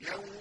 يوم